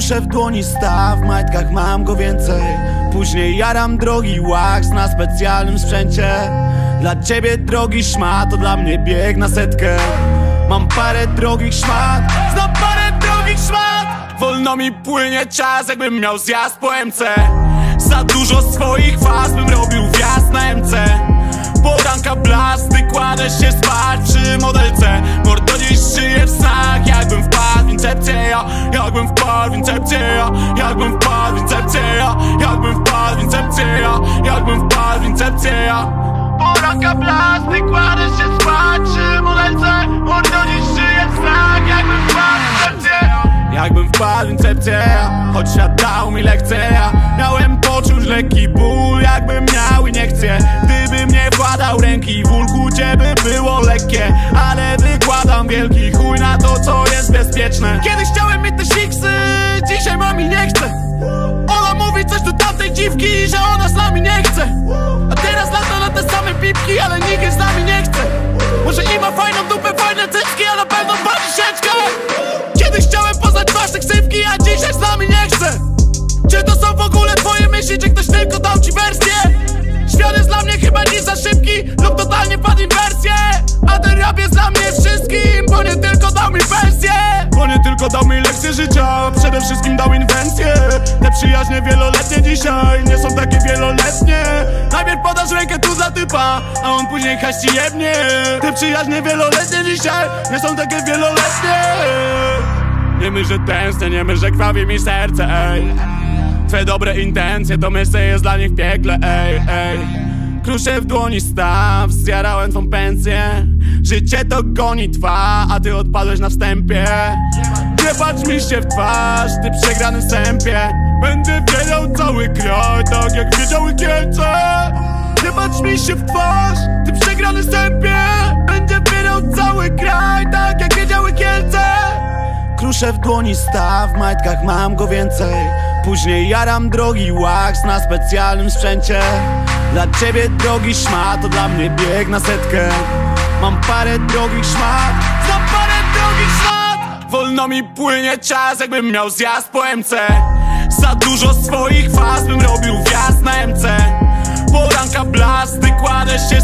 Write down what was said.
Kruszę w dłoni staw, w majtkach mam go więcej. Później jaram drogi wax na specjalnym sprzęcie. Dla ciebie drogi szmat, to dla mnie bieg na setkę. Mam parę drogich szmat, znam parę drogich szmat. Wolno mi płynie czas, jakbym miał zjazd po MC Za dużo swoich faz bym robił wjazd na MC Poranka blasty, kładę się spać przy modelce. Mordo dziś Jakbym wpadł w incepcję Choć świat dał mi lekcję Miałem poczuć lekki ból Jakbym miał i nie chcę. Gdybym nie wkładał ręki w ulku Ciebie było lekkie. Ale wykładam wielki chuj na to co jest bezpieczne. Kiedyś chciałem mieć te siksy Dzisiaj mam i nie chcę. Ona mówi coś do tamtej dziwki Że ona z nami nie chce. A teraz lata na te same pipki Ale nikt z nami nie chce. Może i lub totalnie padł inwersję A ten rap jest dla mnie wszystkim, bo nie tylko dał mi pensję Bo nie tylko dał mi lekcję życia, przede wszystkim dał inwencję. Te przyjaźnie wieloletnie dzisiaj nie są takie wieloletnie. Najpierw podasz rękę tu za typa, a on później haści jebnie. Te przyjaźnie wieloletnie dzisiaj nie są takie wieloletnie. Nie my, że tęsknię, nie my, że krwawi mi serce, ej. Dobre intencje to miejsce jest dla nich piekle, ej, ej Kruszę w dłoni staw, zjarałem twą pensję. Życie to goni twa, a ty odpadłeś na wstępie. Nie patrz mi się w twarz, ty przegrany w sępie. Będę wiedział cały kraj, tak jak wiedziały Kielce. Nie patrz mi się w twarz, ty przegrany w sępie. Będę wiedział cały kraj, tak jak wiedziały Kielce. Kruszę w dłoni staw, w majtkach mam go więcej. Później jaram drogi wax na specjalnym sprzęcie Dla ciebie drogi szmat, to dla mnie bieg na setkę. Mam parę drogich szmat, znam parę drogich szmat. Wolno mi płynie czas, jakbym miał zjazd po MC Za dużo swoich faz bym robił wjazd na MC Poranka blasty, kładę się